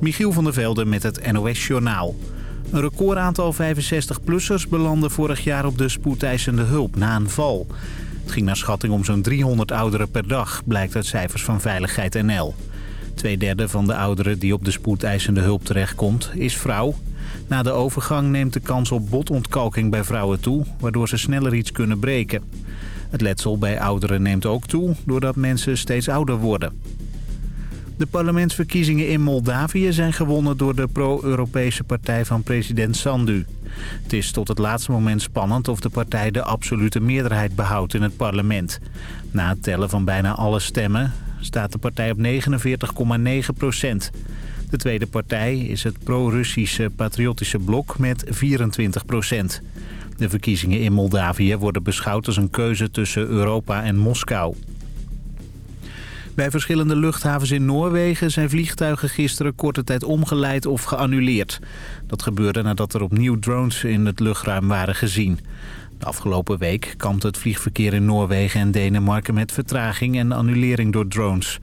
Michiel van der Velde met het NOS-journaal. Een recordaantal 65-plussers belandde vorig jaar op de spoedeisende hulp na een val. Het ging naar schatting om zo'n 300 ouderen per dag, blijkt uit cijfers van Veiligheid NL. Tweederde van de ouderen die op de spoedeisende hulp terechtkomt is vrouw. Na de overgang neemt de kans op botontkalking bij vrouwen toe, waardoor ze sneller iets kunnen breken. Het letsel bij ouderen neemt ook toe, doordat mensen steeds ouder worden. De parlementsverkiezingen in Moldavië zijn gewonnen door de pro-Europese partij van president Sandu. Het is tot het laatste moment spannend of de partij de absolute meerderheid behoudt in het parlement. Na het tellen van bijna alle stemmen staat de partij op 49,9 procent. De tweede partij is het pro-Russische patriotische blok met 24 procent. De verkiezingen in Moldavië worden beschouwd als een keuze tussen Europa en Moskou. Bij verschillende luchthavens in Noorwegen zijn vliegtuigen gisteren korte tijd omgeleid of geannuleerd. Dat gebeurde nadat er opnieuw drones in het luchtruim waren gezien. De afgelopen week kampt het vliegverkeer in Noorwegen en Denemarken met vertraging en annulering door drones.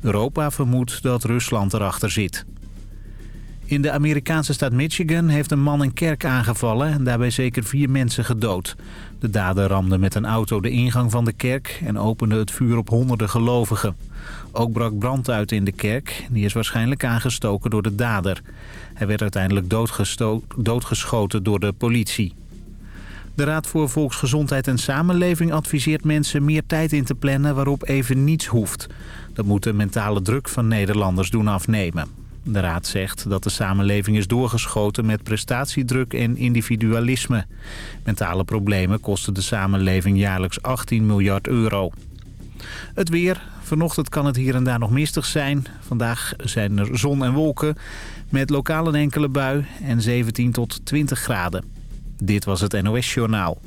Europa vermoedt dat Rusland erachter zit. In de Amerikaanse staat Michigan heeft een man een kerk aangevallen en daarbij zeker vier mensen gedood. De dader ramde met een auto de ingang van de kerk en opende het vuur op honderden gelovigen. Ook brak brand uit in de kerk. Die is waarschijnlijk aangestoken door de dader. Hij werd uiteindelijk doodgeschoten door de politie. De Raad voor Volksgezondheid en Samenleving adviseert mensen meer tijd in te plannen waarop even niets hoeft. Dat moet de mentale druk van Nederlanders doen afnemen. De Raad zegt dat de samenleving is doorgeschoten met prestatiedruk en individualisme. Mentale problemen kosten de samenleving jaarlijks 18 miljard euro. Het weer. Vanochtend kan het hier en daar nog mistig zijn. Vandaag zijn er zon en wolken met lokaal een enkele bui en 17 tot 20 graden. Dit was het NOS Journaal.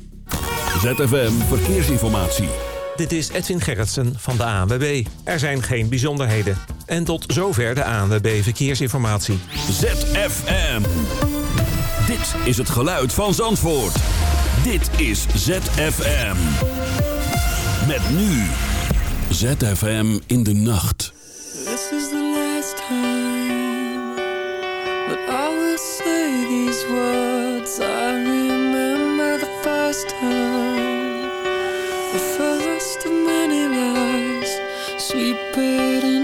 ZFM Verkeersinformatie. Dit is Edwin Gerritsen van de ANWB. Er zijn geen bijzonderheden. En tot zover de ANWB Verkeersinformatie. ZFM. Dit is het geluid van Zandvoort. Dit is ZFM. Met nu. ZFM in de nacht. This is the last time that I will say these words. I remember the first time, the first of many lies. Sweep it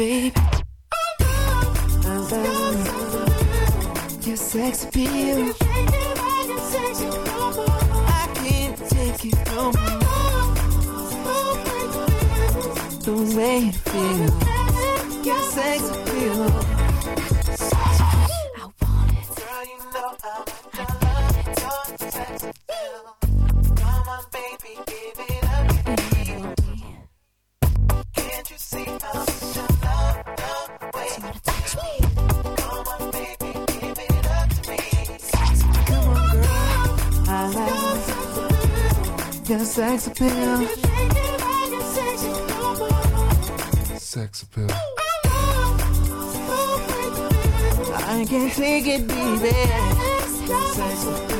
baby. Your sex appeal. Make it deep, yeah.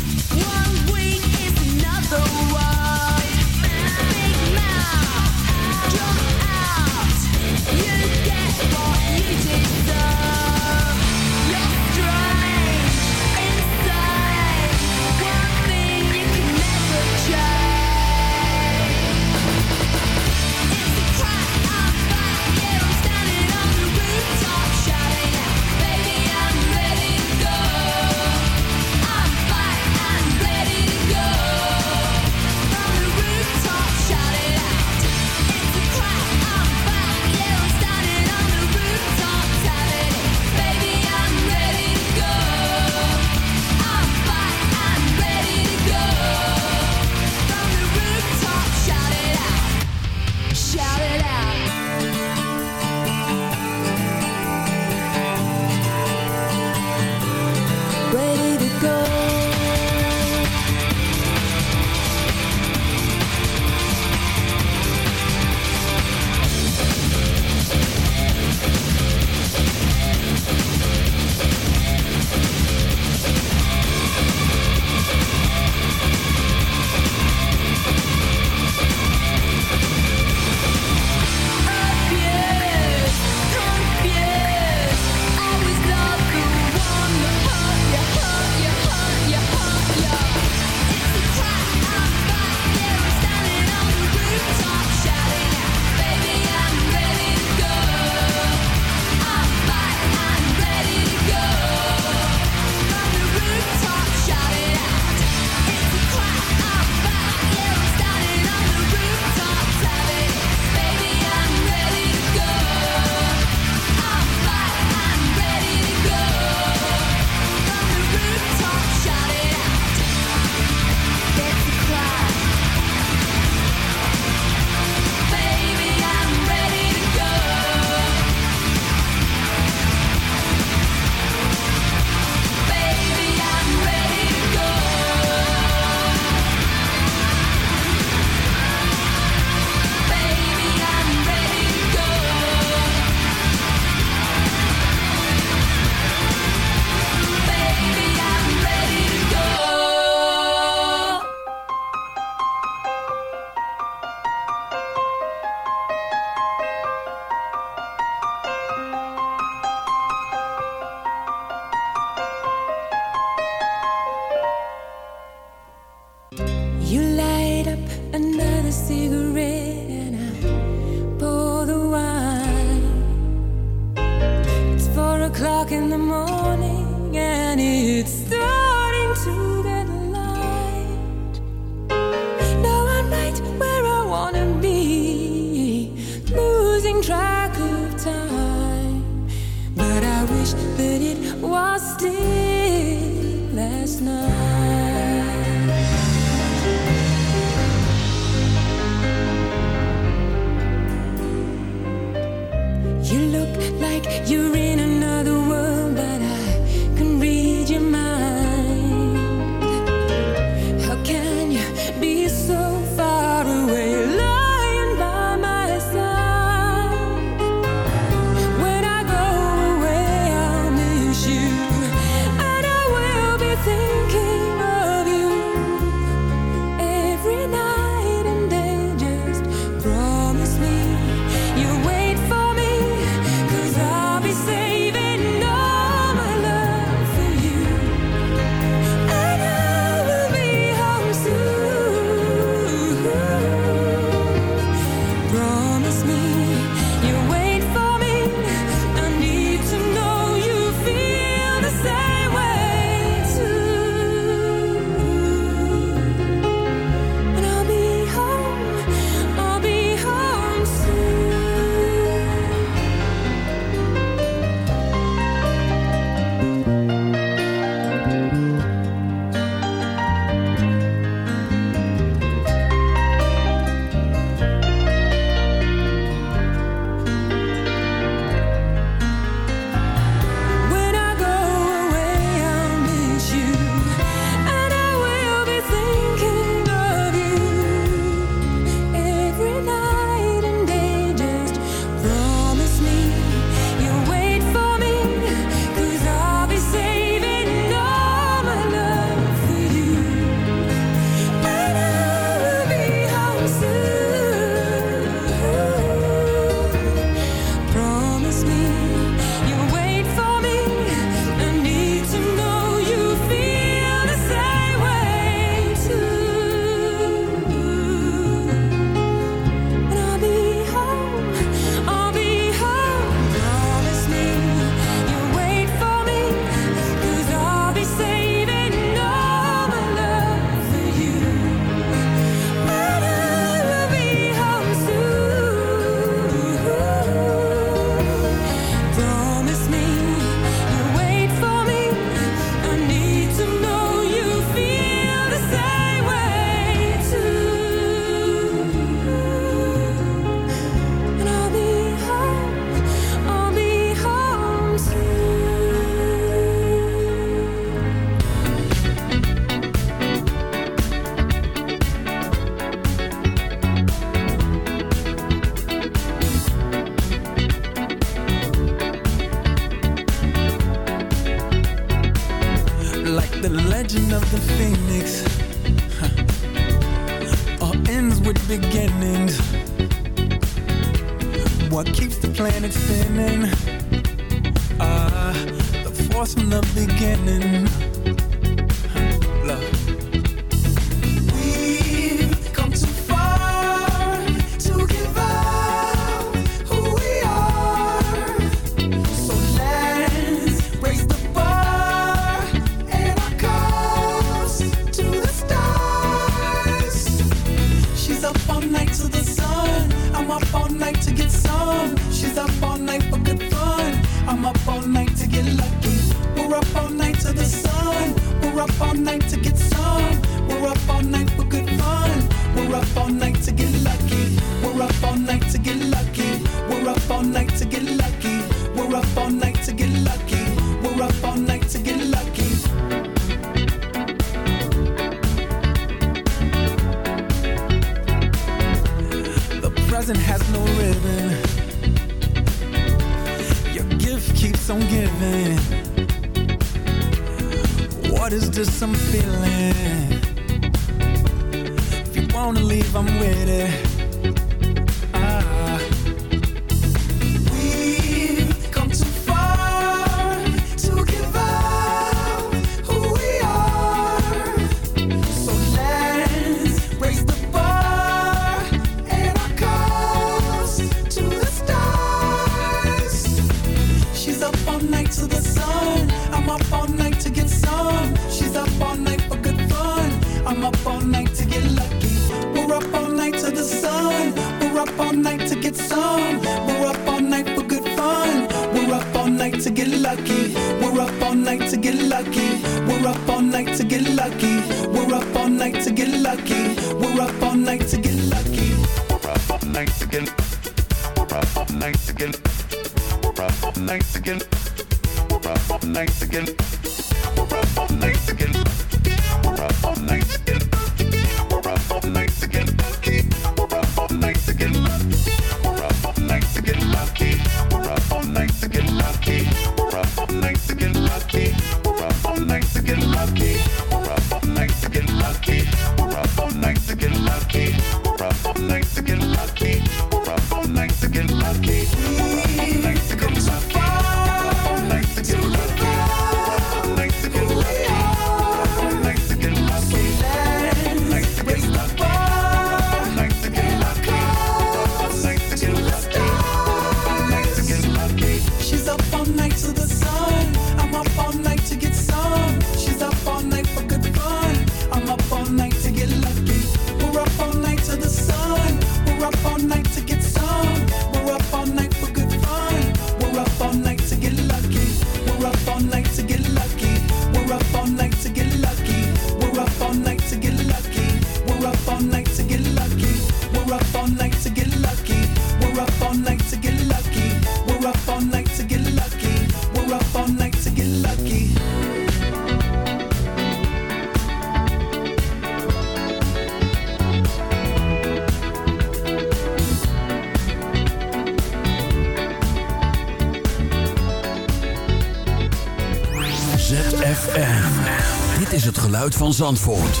van Zandvoort.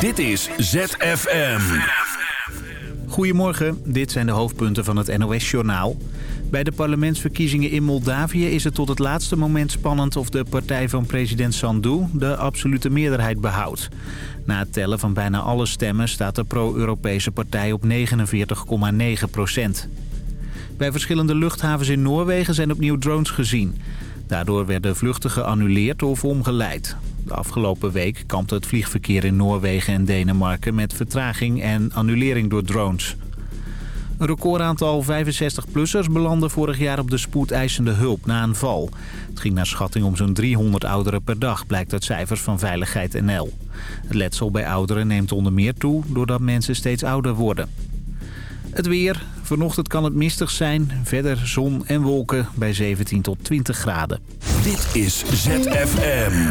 Dit is ZFM. Goedemorgen, dit zijn de hoofdpunten van het NOS-journaal. Bij de parlementsverkiezingen in Moldavië is het tot het laatste moment spannend... of de partij van president Sandu de absolute meerderheid behoudt. Na het tellen van bijna alle stemmen staat de pro-Europese partij op 49,9 procent. Bij verschillende luchthavens in Noorwegen zijn opnieuw drones gezien. Daardoor werden vluchten geannuleerd of omgeleid. Afgelopen week kampt het vliegverkeer in Noorwegen en Denemarken met vertraging en annulering door drones. Een recordaantal 65-plussers belanden vorig jaar op de spoedeisende hulp na een val. Het ging naar schatting om zo'n 300 ouderen per dag, blijkt uit cijfers van Veiligheid NL. Het letsel bij ouderen neemt onder meer toe doordat mensen steeds ouder worden. Het weer. Vanochtend kan het mistig zijn. Verder zon en wolken bij 17 tot 20 graden. Dit is ZFM.